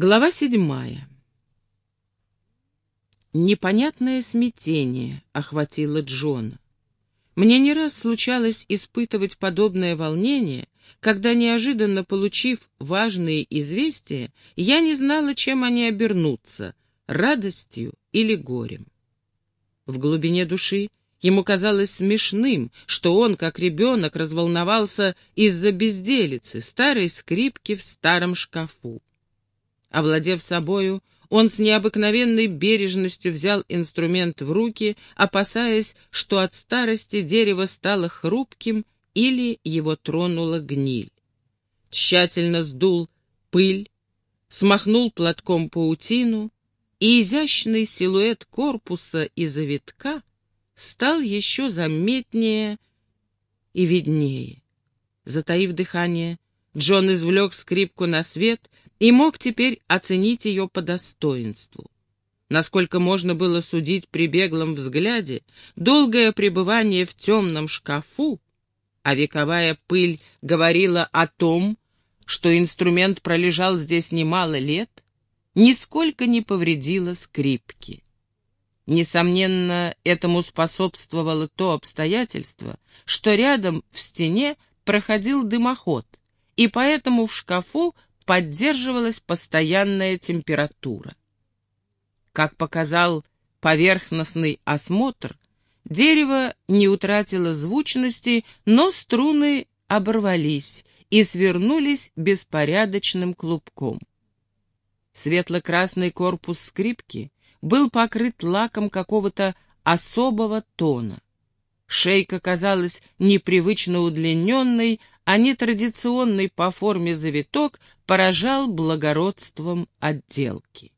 Глава седьмая. Непонятное смятение охватило Джона. Мне не раз случалось испытывать подобное волнение, когда, неожиданно получив важные известия, я не знала, чем они обернутся — радостью или горем. В глубине души ему казалось смешным, что он, как ребенок, разволновался из-за безделицы, старой скрипки в старом шкафу. Овладев собою, он с необыкновенной бережностью взял инструмент в руки, опасаясь, что от старости дерево стало хрупким или его тронула гниль. Тщательно сдул пыль, смахнул платком паутину, и изящный силуэт корпуса и завитка стал еще заметнее и виднее. Затаив дыхание, Джон извлек скрипку на свет и мог теперь оценить ее по достоинству. Насколько можно было судить при беглом взгляде, долгое пребывание в темном шкафу, а вековая пыль говорила о том, что инструмент пролежал здесь немало лет, нисколько не повредило скрипки. Несомненно, этому способствовало то обстоятельство, что рядом в стене проходил дымоход, и поэтому в шкафу поддерживалась постоянная температура. Как показал поверхностный осмотр, дерево не утратило звучности, но струны оборвались и свернулись беспорядочным клубком. Светло-красный корпус скрипки был покрыт лаком какого-то особого тона. Шейка казалась непривычно удлиненной, а нетрадиционный по форме завиток поражал благородством отделки.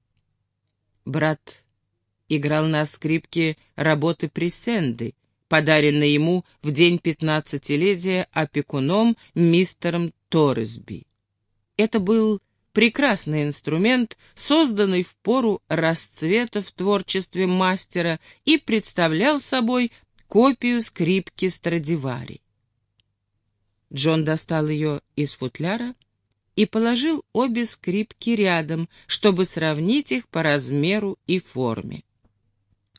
Брат играл на скрипке работы Пресенды, подаренной ему в день пятнадцатилетия опекуном мистером Торресби. Это был прекрасный инструмент, созданный в пору расцвета в творчестве мастера и представлял собой копию скрипки Страдивари. Джон достал ее из футляра и положил обе скрипки рядом, чтобы сравнить их по размеру и форме.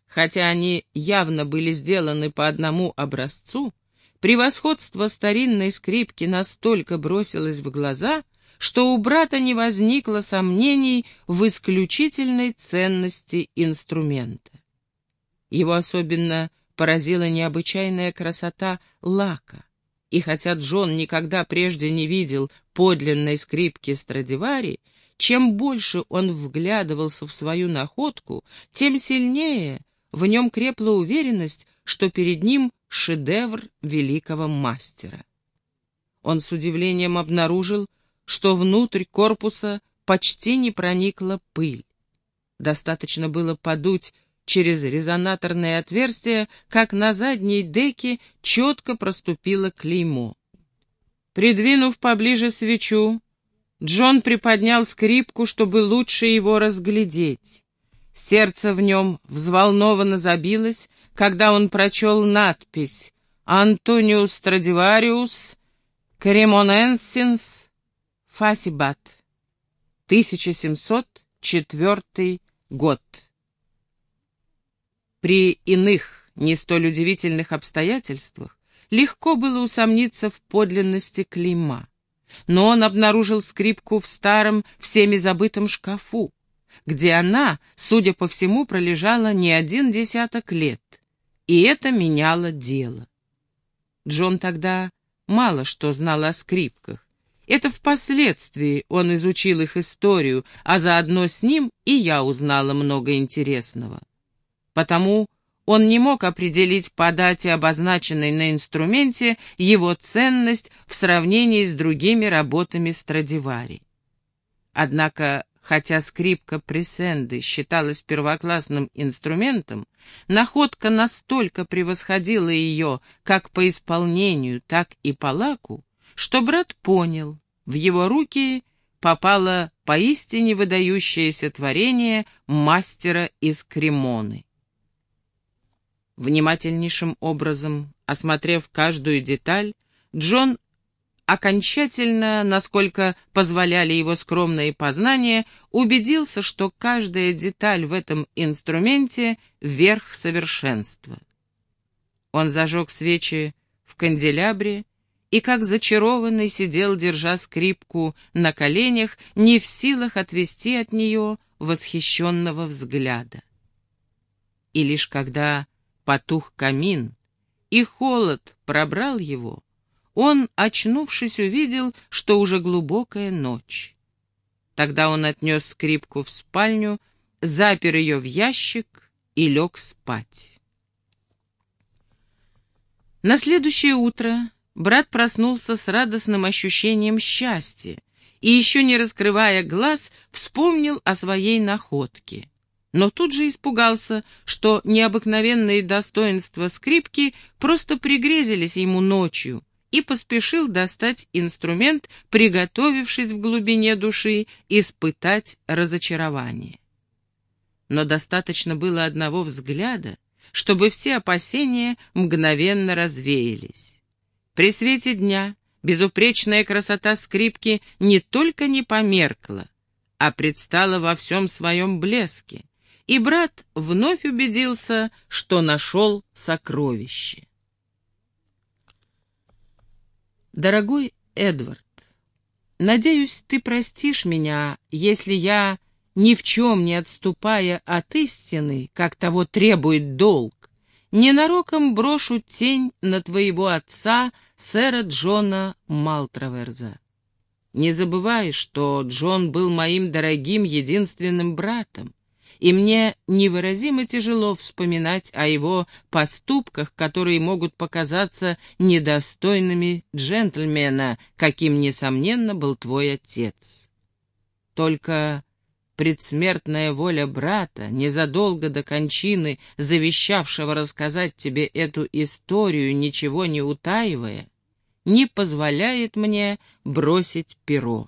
Хотя они явно были сделаны по одному образцу, превосходство старинной скрипки настолько бросилось в глаза, что у брата не возникло сомнений в исключительной ценности инструмента. Его особенно поразила необычайная красота лака. И хотя Джон никогда прежде не видел подлинной скрипки Страдивари, чем больше он вглядывался в свою находку, тем сильнее в нем крепла уверенность, что перед ним шедевр великого мастера. Он с удивлением обнаружил, что внутрь корпуса почти не проникла пыль. Достаточно было подуть через резонаторное отверстие, как на задней деке четко проступило клеймо. Придвинув поближе свечу, Джон приподнял скрипку, чтобы лучше его разглядеть. Сердце в нем взволнованно забилось, когда он прочел надпись «Антониус Страдивариус Кремоненсинс Фасибат, 1704 год». При иных, не столь удивительных обстоятельствах легко было усомниться в подлинности клейма. Но он обнаружил скрипку в старом, всеми забытом шкафу, где она, судя по всему, пролежала не один десяток лет, и это меняло дело. Джон тогда мало что знал о скрипках. Это впоследствии он изучил их историю, а заодно с ним и я узнала много интересного. Потому он не мог определить по дате, обозначенной на инструменте, его ценность в сравнении с другими работами Страдивари. Однако, хотя скрипка Пресенды считалась первоклассным инструментом, находка настолько превосходила ее как по исполнению, так и по лаку, что брат понял, в его руки попало поистине выдающееся творение мастера из Кремоны. Внимательнейшим образом, осмотрев каждую деталь, Джон окончательно, насколько позволяли его скромные познания, убедился, что каждая деталь в этом инструменте — верх совершенства. Он зажег свечи в канделябре и, как зачарованный, сидел, держа скрипку на коленях, не в силах отвести от нее восхищенного взгляда. И лишь когда потух камин и холод пробрал его, он, очнувшись, увидел, что уже глубокая ночь. Тогда он отнес скрипку в спальню, запер ее в ящик и лег спать. На следующее утро брат проснулся с радостным ощущением счастья и, еще не раскрывая глаз, вспомнил о своей находке. Но тут же испугался, что необыкновенные достоинства скрипки просто пригрезились ему ночью, и поспешил достать инструмент, приготовившись в глубине души испытать разочарование. Но достаточно было одного взгляда, чтобы все опасения мгновенно развеялись. При свете дня безупречная красота скрипки не только не померкла, а предстала во всем своем блеске, и брат вновь убедился, что нашел сокровище. Дорогой Эдвард, надеюсь, ты простишь меня, если я ни в чем не отступая от истины, как того требует долг, ненароком брошу тень на твоего отца, сэра Джона Малтраверза. Не забывай, что Джон был моим дорогим единственным братом, и мне невыразимо тяжело вспоминать о его поступках, которые могут показаться недостойными джентльмена, каким, несомненно, был твой отец. Только предсмертная воля брата, незадолго до кончины, завещавшего рассказать тебе эту историю, ничего не утаивая, не позволяет мне бросить перо.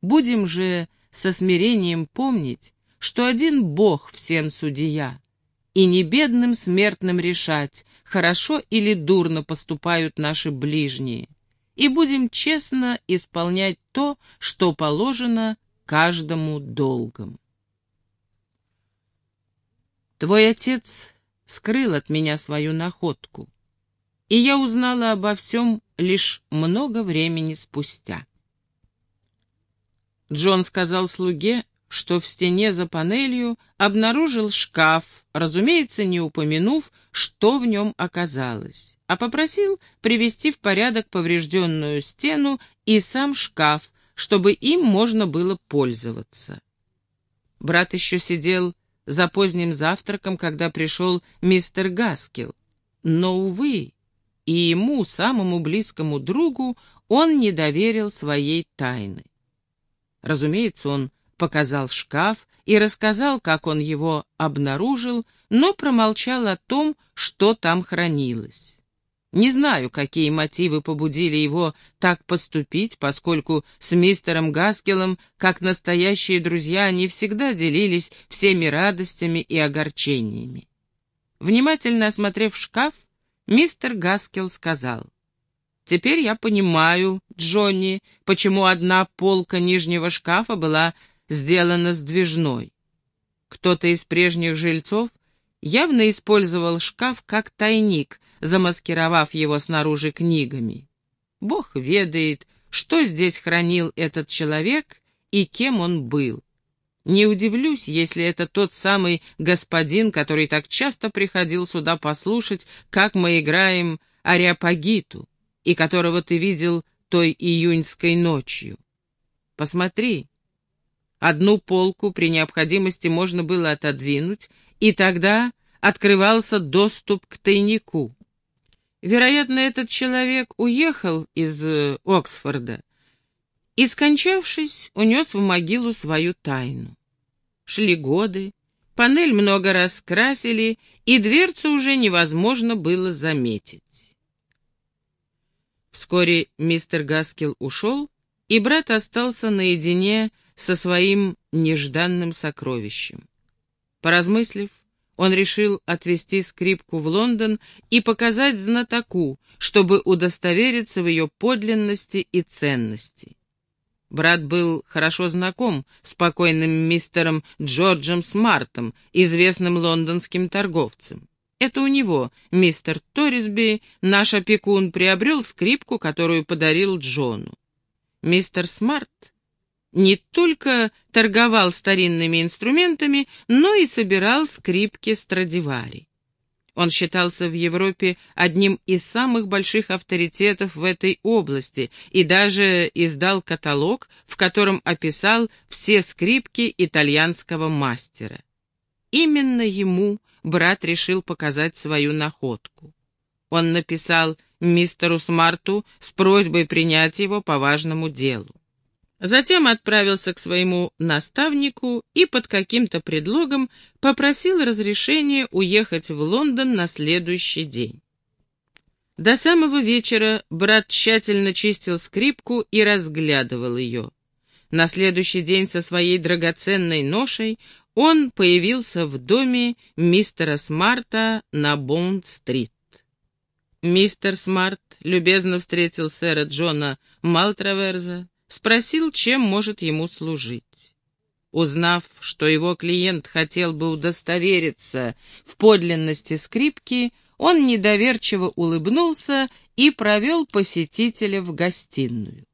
Будем же со смирением помнить, что один Бог всем судья, и не бедным смертным решать, хорошо или дурно поступают наши ближние, и будем честно исполнять то, что положено каждому долгом. Твой отец скрыл от меня свою находку, и я узнала обо всем лишь много времени спустя. Джон сказал слуге, что в стене за панелью обнаружил шкаф, разумеется, не упомянув, что в нем оказалось, а попросил привести в порядок поврежденную стену и сам шкаф, чтобы им можно было пользоваться. Брат еще сидел за поздним завтраком, когда пришел мистер Гаскил. Но, увы, и ему, самому близкому другу, он не доверил своей тайны. Разумеется, он показал шкаф и рассказал, как он его обнаружил, но промолчал о том, что там хранилось. Не знаю, какие мотивы побудили его так поступить, поскольку с мистером Гаскелом, как настоящие друзья, они всегда делились всеми радостями и огорчениями. Внимательно осмотрев шкаф, мистер Гаскел сказал, «Теперь я понимаю, Джонни, почему одна полка нижнего шкафа была сделана сдвижной. Кто-то из прежних жильцов явно использовал шкаф как тайник, замаскировав его снаружи книгами. Бог ведает, что здесь хранил этот человек и кем он был. Не удивлюсь, если это тот самый господин, который так часто приходил сюда послушать, как мы играем Ариапагиту, и которого ты видел той июньской ночью. Посмотри, одну полку при необходимости можно было отодвинуть, и тогда открывался доступ к тайнику. Вероятно, этот человек уехал из э, Оксфорда и, скончавшись, унес в могилу свою тайну. Шли годы, панель много раз красили, и дверцу уже невозможно было заметить. Вскоре мистер Гаскил ушел, и брат остался наедине со своим нежданным сокровищем. Поразмыслив, Он решил отвезти скрипку в Лондон и показать знатоку, чтобы удостовериться в ее подлинности и ценности. Брат был хорошо знаком с покойным мистером Джорджем Смартом, известным лондонским торговцем. Это у него мистер Торисби, наш опекун, приобрел скрипку, которую подарил Джону. Мистер Смарт не только торговал старинными инструментами, но и собирал скрипки Страдивари. Он считался в Европе одним из самых больших авторитетов в этой области и даже издал каталог, в котором описал все скрипки итальянского мастера. Именно ему брат решил показать свою находку. Он написал мистеру Смарту с просьбой принять его по важному делу. Затем отправился к своему наставнику и под каким-то предлогом попросил разрешения уехать в Лондон на следующий день. До самого вечера брат тщательно чистил скрипку и разглядывал ее. На следующий день со своей драгоценной ношей он появился в доме мистера Смарта на Бонд-стрит. Мистер Смарт любезно встретил сэра Джона Малтраверза, спросил, чем может ему служить. Узнав, что его клиент хотел бы удостовериться в подлинности скрипки, он недоверчиво улыбнулся и провел посетителя в гостиную.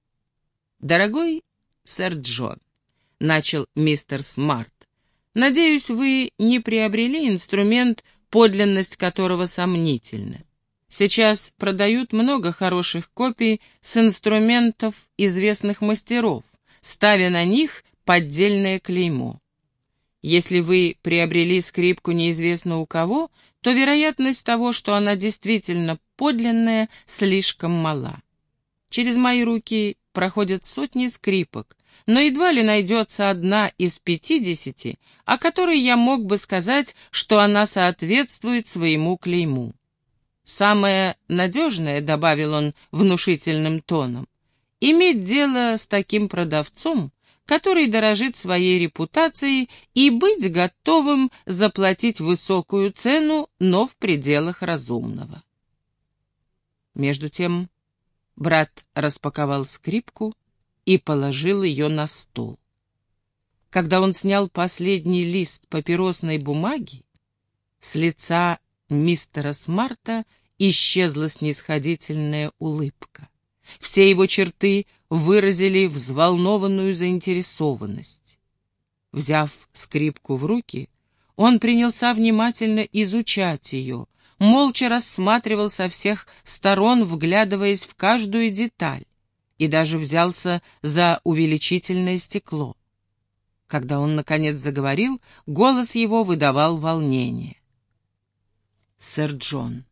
«Дорогой сэр Джон», — начал мистер Смарт, — «надеюсь, вы не приобрели инструмент, подлинность которого сомнительна. Сейчас продают много хороших копий с инструментов известных мастеров, ставя на них поддельное клеймо. Если вы приобрели скрипку неизвестно у кого, то вероятность того, что она действительно подлинная, слишком мала. Через мои руки проходят сотни скрипок, но едва ли найдется одна из пятидесяти, о которой я мог бы сказать, что она соответствует своему клейму. Самое надежное, — добавил он внушительным тоном, — иметь дело с таким продавцом, который дорожит своей репутацией и быть готовым заплатить высокую цену, но в пределах разумного. Между тем брат распаковал скрипку и положил ее на стол. Когда он снял последний лист папиросной бумаги, с лица мистера Смарта исчезла снисходительная улыбка. Все его черты выразили взволнованную заинтересованность. Взяв скрипку в руки, он принялся внимательно изучать ее, молча рассматривал со всех сторон, вглядываясь в каждую деталь, и даже взялся за увеличительное стекло. Когда он, наконец, заговорил, голос его выдавал волнение. «Сэр Джон,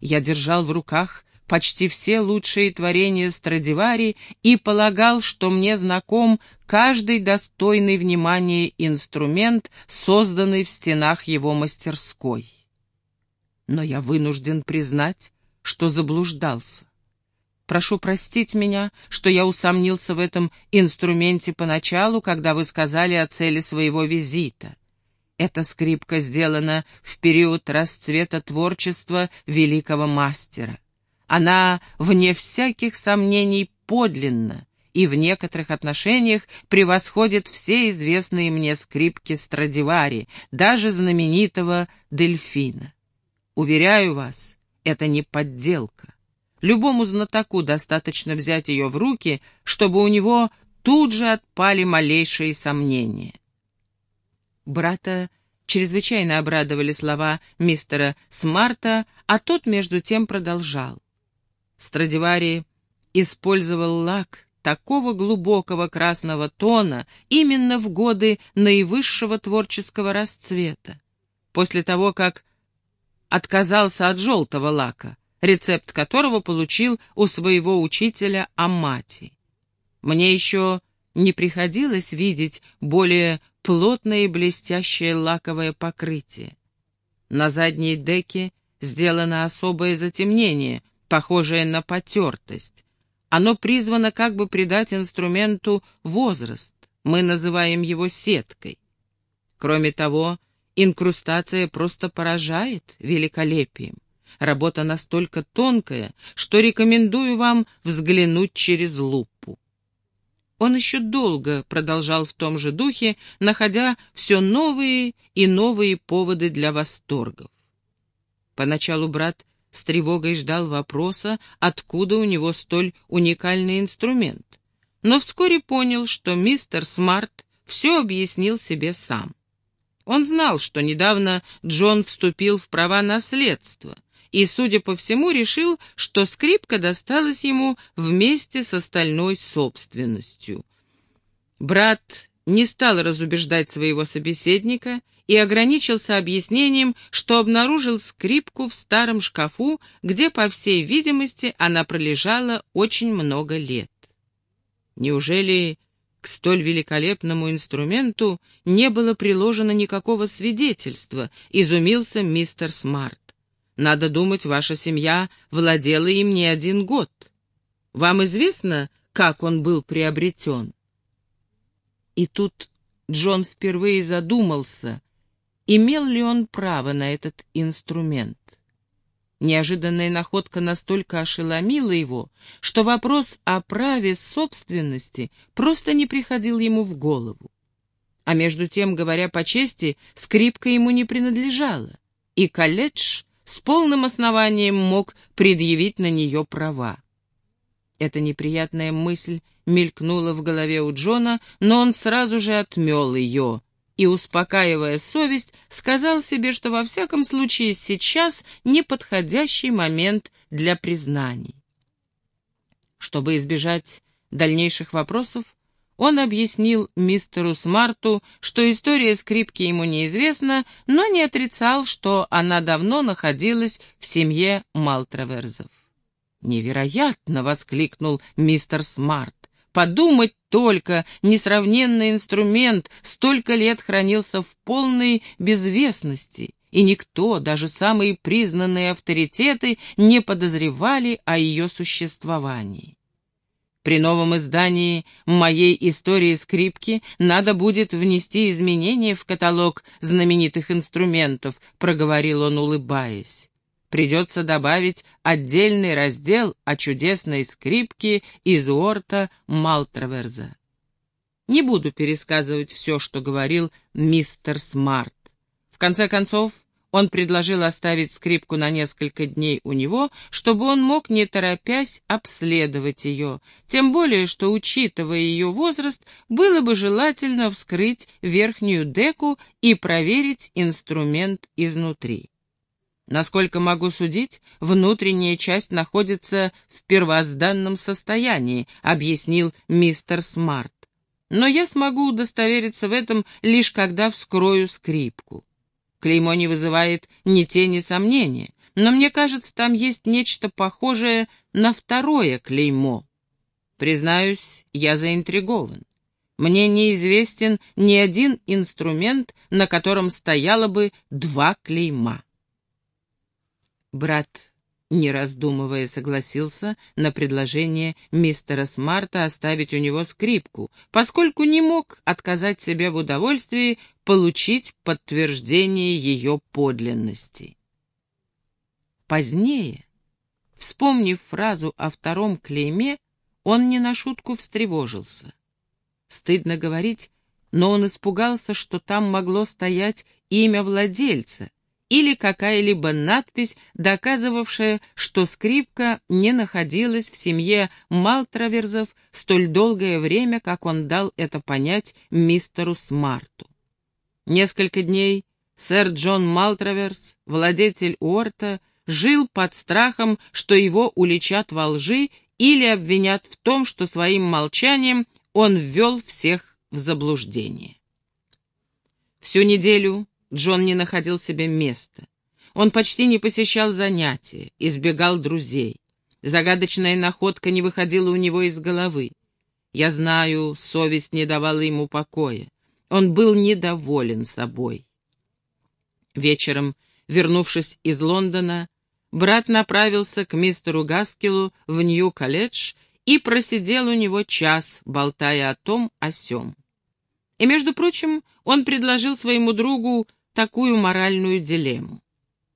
я держал в руках почти все лучшие творения Страдивари и полагал, что мне знаком каждый достойный внимания инструмент, созданный в стенах его мастерской. Но я вынужден признать, что заблуждался. Прошу простить меня, что я усомнился в этом инструменте поначалу, когда вы сказали о цели своего визита. Эта скрипка сделана в период расцвета творчества великого мастера. Она, вне всяких сомнений, подлинна и в некоторых отношениях превосходит все известные мне скрипки Страдивари, даже знаменитого Дельфина. Уверяю вас, это не подделка. Любому знатоку достаточно взять ее в руки, чтобы у него тут же отпали малейшие сомнения. Брата чрезвычайно обрадовали слова мистера Смарта, а тот между тем продолжал. Страдивари использовал лак такого глубокого красного тона именно в годы наивысшего творческого расцвета. После того, как отказался от желтого лака, рецепт которого получил у своего учителя Амати. Мне еще не приходилось видеть более плотное и блестящее лаковое покрытие. На задней деке сделано особое затемнение, похожее на потертость. Оно призвано как бы придать инструменту возраст, мы называем его сеткой. Кроме того, Инкрустация просто поражает великолепием. Работа настолько тонкая, что рекомендую вам взглянуть через лупу. Он еще долго продолжал в том же духе, находя все новые и новые поводы для восторгов. Поначалу брат с тревогой ждал вопроса, откуда у него столь уникальный инструмент, но вскоре понял, что мистер Смарт все объяснил себе сам. Он знал, что недавно Джон вступил в права наследства, и, судя по всему, решил, что скрипка досталась ему вместе с остальной собственностью. Брат не стал разубеждать своего собеседника и ограничился объяснением, что обнаружил скрипку в старом шкафу, где, по всей видимости, она пролежала очень много лет. Неужели к столь великолепному инструменту не было приложено никакого свидетельства, изумился мистер Смарт. Надо думать, ваша семья владела им не один год. Вам известно, как он был приобретен?» И тут Джон впервые задумался, имел ли он право на этот инструмент. Неожиданная находка настолько ошеломила его, что вопрос о праве собственности просто не приходил ему в голову. А между тем, говоря по чести, скрипка ему не принадлежала, и колледж с полным основанием мог предъявить на нее права. Эта неприятная мысль мелькнула в голове у Джона, но он сразу же отмел ее и, успокаивая совесть, сказал себе, что во всяком случае сейчас неподходящий момент для признаний. Чтобы избежать дальнейших вопросов, он объяснил мистеру Смарту, что история скрипки ему неизвестна, но не отрицал, что она давно находилась в семье Малтраверзов. «Невероятно!» — воскликнул мистер Смарт. «Подумать только, несравненный инструмент столько лет хранился в полной безвестности, и никто, даже самые признанные авторитеты, не подозревали о ее существовании. При новом издании моей истории скрипки надо будет внести изменения в каталог знаменитых инструментов, проговорил он, улыбаясь. Придется добавить отдельный раздел о чудесной скрипке из Уорта Малтраверза. Не буду пересказывать все, что говорил мистер Смарт. В конце концов, он предложил оставить скрипку на несколько дней у него, чтобы он мог, не торопясь, обследовать ее, тем более, что, учитывая ее возраст, было бы желательно вскрыть верхнюю деку и проверить инструмент изнутри. Насколько могу судить, внутренняя часть находится в первозданном состоянии, объяснил мистер Смарт. Но я смогу удостовериться в этом лишь когда вскрою скрипку. Клеймо не вызывает ни тени сомнения, но мне кажется, там есть нечто похожее на второе клеймо. Признаюсь, я заинтригован. Мне неизвестен ни один инструмент, на котором стояло бы два клейма. Брат, не раздумывая, согласился на предложение мистера Смарта оставить у него скрипку, поскольку не мог отказать себе в удовольствии получить подтверждение ее подлинности. Позднее, вспомнив фразу о втором клейме, он не на шутку встревожился. Стыдно говорить, но он испугался, что там могло стоять имя владельца или какая-либо надпись, доказывавшая, что скрипка не находилась в семье Малтраверзов столь долгое время, как он дал это понять мистеру Смарту. Несколько дней сэр Джон Малтраверс, владетель Уорта, жил под страхом, что его уличат во лжи или обвинят в том, что своим молчанием он ввел всех в заблуждение. Всю неделю Джон не находил себе места. Он почти не посещал занятия, избегал друзей. Загадочная находка не выходила у него из головы. Я знаю, совесть не давала ему покоя. Он был недоволен собой. Вечером, вернувшись из Лондона, брат направился к мистеру Гаскилу в Нью-Колледж и просидел у него час, болтая о том, о сём. И, между прочим, он предложил своему другу такую моральную дилемму.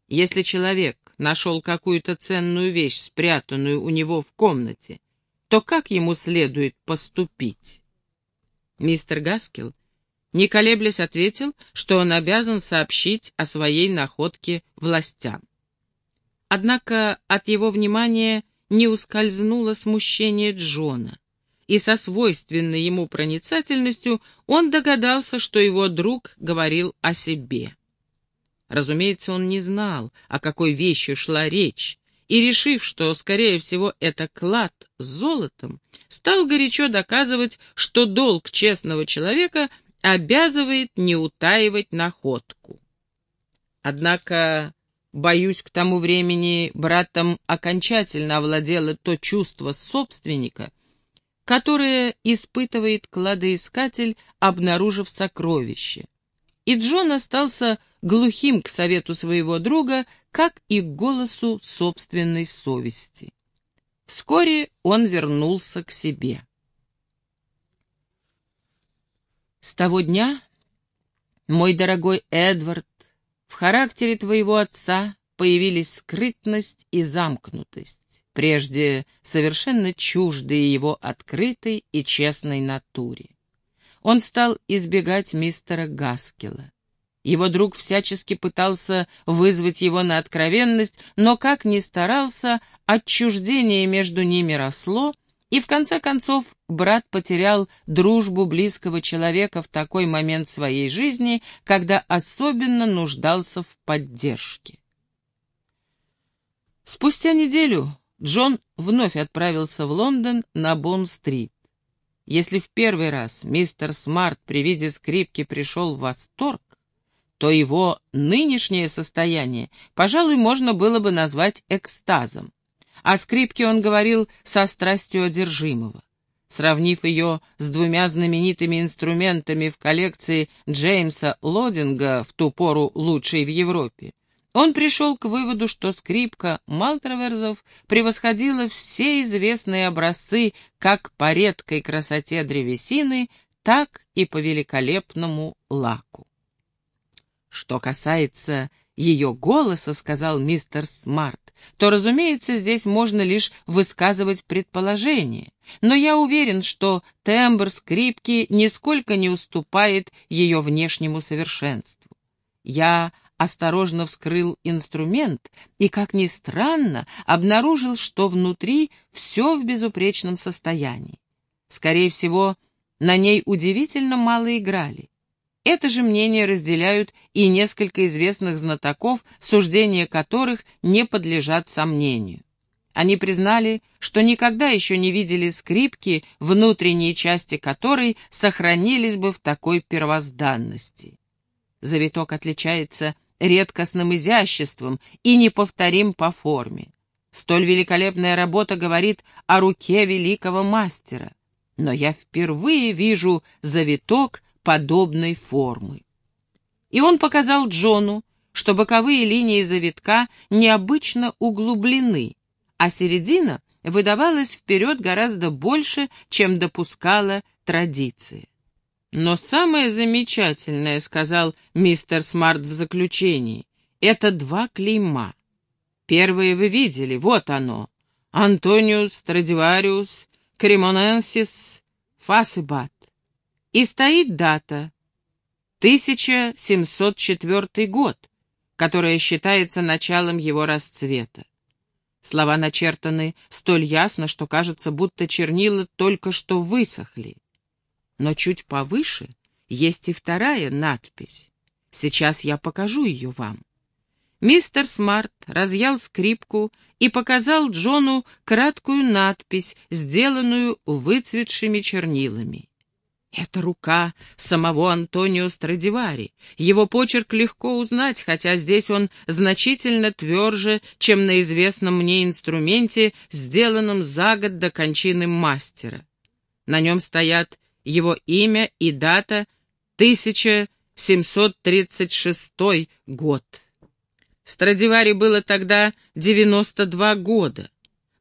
Если человек нашел какую-то ценную вещь, спрятанную у него в комнате, то как ему следует поступить? Мистер Гаскел, не колеблясь, ответил, что он обязан сообщить о своей находке властям. Однако от его внимания не ускользнуло смущение Джона, и со свойственной ему проницательностью он догадался, что его друг говорил о себе. Разумеется, он не знал, о какой вещи шла речь, и, решив, что, скорее всего, это клад с золотом, стал горячо доказывать, что долг честного человека обязывает не утаивать находку. Однако, боюсь, к тому времени братом окончательно овладело то чувство собственника, которое испытывает кладоискатель, обнаружив сокровище. И Джон остался глухим к совету своего друга, как и к голосу собственной совести. Вскоре он вернулся к себе. С того дня, мой дорогой Эдвард, в характере твоего отца появились скрытность и замкнутость, прежде совершенно чуждые его открытой и честной натуре. Он стал избегать мистера Гаскела. Его друг всячески пытался вызвать его на откровенность, но, как ни старался, отчуждение между ними росло, и в конце концов брат потерял дружбу близкого человека в такой момент своей жизни, когда особенно нуждался в поддержке. Спустя неделю Джон вновь отправился в Лондон на Бонн-стрит. Если в первый раз мистер Смарт при виде скрипки пришел в восторг, то его нынешнее состояние, пожалуй, можно было бы назвать экстазом. О скрипке он говорил со страстью одержимого. Сравнив ее с двумя знаменитыми инструментами в коллекции Джеймса Лодинга, в ту пору лучшей в Европе, он пришел к выводу, что скрипка Малтраверзов превосходила все известные образцы как по редкой красоте древесины, так и по великолепному лаку. Что касается ее голоса, сказал мистер Смарт, то, разумеется, здесь можно лишь высказывать предположение, но я уверен, что тембр скрипки нисколько не уступает ее внешнему совершенству. Я осторожно вскрыл инструмент и, как ни странно, обнаружил, что внутри все в безупречном состоянии. Скорее всего, на ней удивительно мало играли. Это же мнение разделяют и несколько известных знатоков, суждения которых не подлежат сомнению. Они признали, что никогда еще не видели скрипки, внутренние части которой сохранились бы в такой первозданности. Завиток отличается редкостным изяществом и неповторим по форме. Столь великолепная работа говорит о руке великого мастера. Но я впервые вижу завиток подобной формы. И он показал Джону, что боковые линии завитка необычно углублены, а середина выдавалась вперед гораздо больше, чем допускала традиция. «Но самое замечательное, — сказал мистер Смарт в заключении, — это два клейма. Первое вы видели, вот оно. Антониус Страдивариус Кремоненсис Фасебат. И стоит дата — 1704 год, которая считается началом его расцвета. Слова начертаны столь ясно, что кажется, будто чернила только что высохли. Но чуть повыше есть и вторая надпись. Сейчас я покажу ее вам. Мистер Смарт разъял скрипку и показал Джону краткую надпись, сделанную выцветшими чернилами. Это рука самого Антонио Страдивари. Его почерк легко узнать, хотя здесь он значительно тверже, чем на известном мне инструменте, сделанном за год до кончины мастера. На нем стоят его имя и дата 1736 год. Страдивари было тогда 92 года.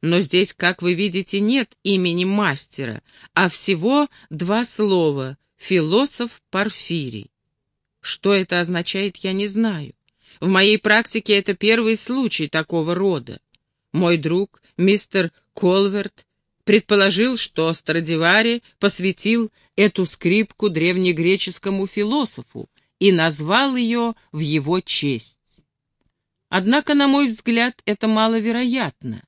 Но здесь, как вы видите, нет имени мастера, а всего два слова «философ Порфирий». Что это означает, я не знаю. В моей практике это первый случай такого рода. Мой друг, мистер Колверт, предположил, что Страдивари посвятил эту скрипку древнегреческому философу и назвал ее в его честь. Однако, на мой взгляд, это маловероятно.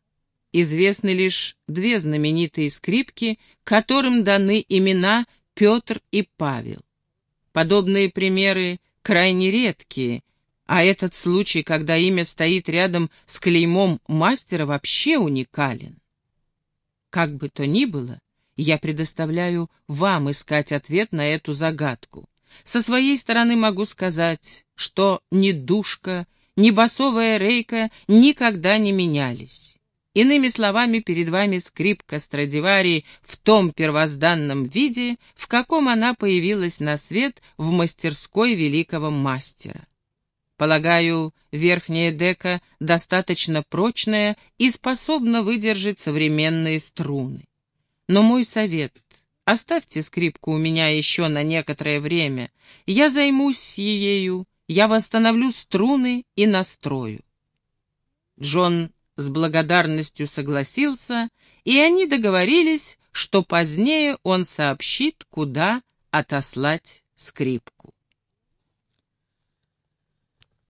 Известны лишь две знаменитые скрипки, которым даны имена Петр и Павел. Подобные примеры крайне редкие, а этот случай, когда имя стоит рядом с клеймом мастера, вообще уникален. Как бы то ни было, я предоставляю вам искать ответ на эту загадку. Со своей стороны могу сказать, что ни душка, ни басовая рейка никогда не менялись. Иными словами, перед вами скрипка Страдивари в том первозданном виде, в каком она появилась на свет в мастерской великого мастера. Полагаю, верхняя дека достаточно прочная и способна выдержать современные струны. Но мой совет — оставьте скрипку у меня еще на некоторое время. Я займусь ею, я восстановлю струны и настрою. Джон с благодарностью согласился, и они договорились, что позднее он сообщит, куда отослать скрипку.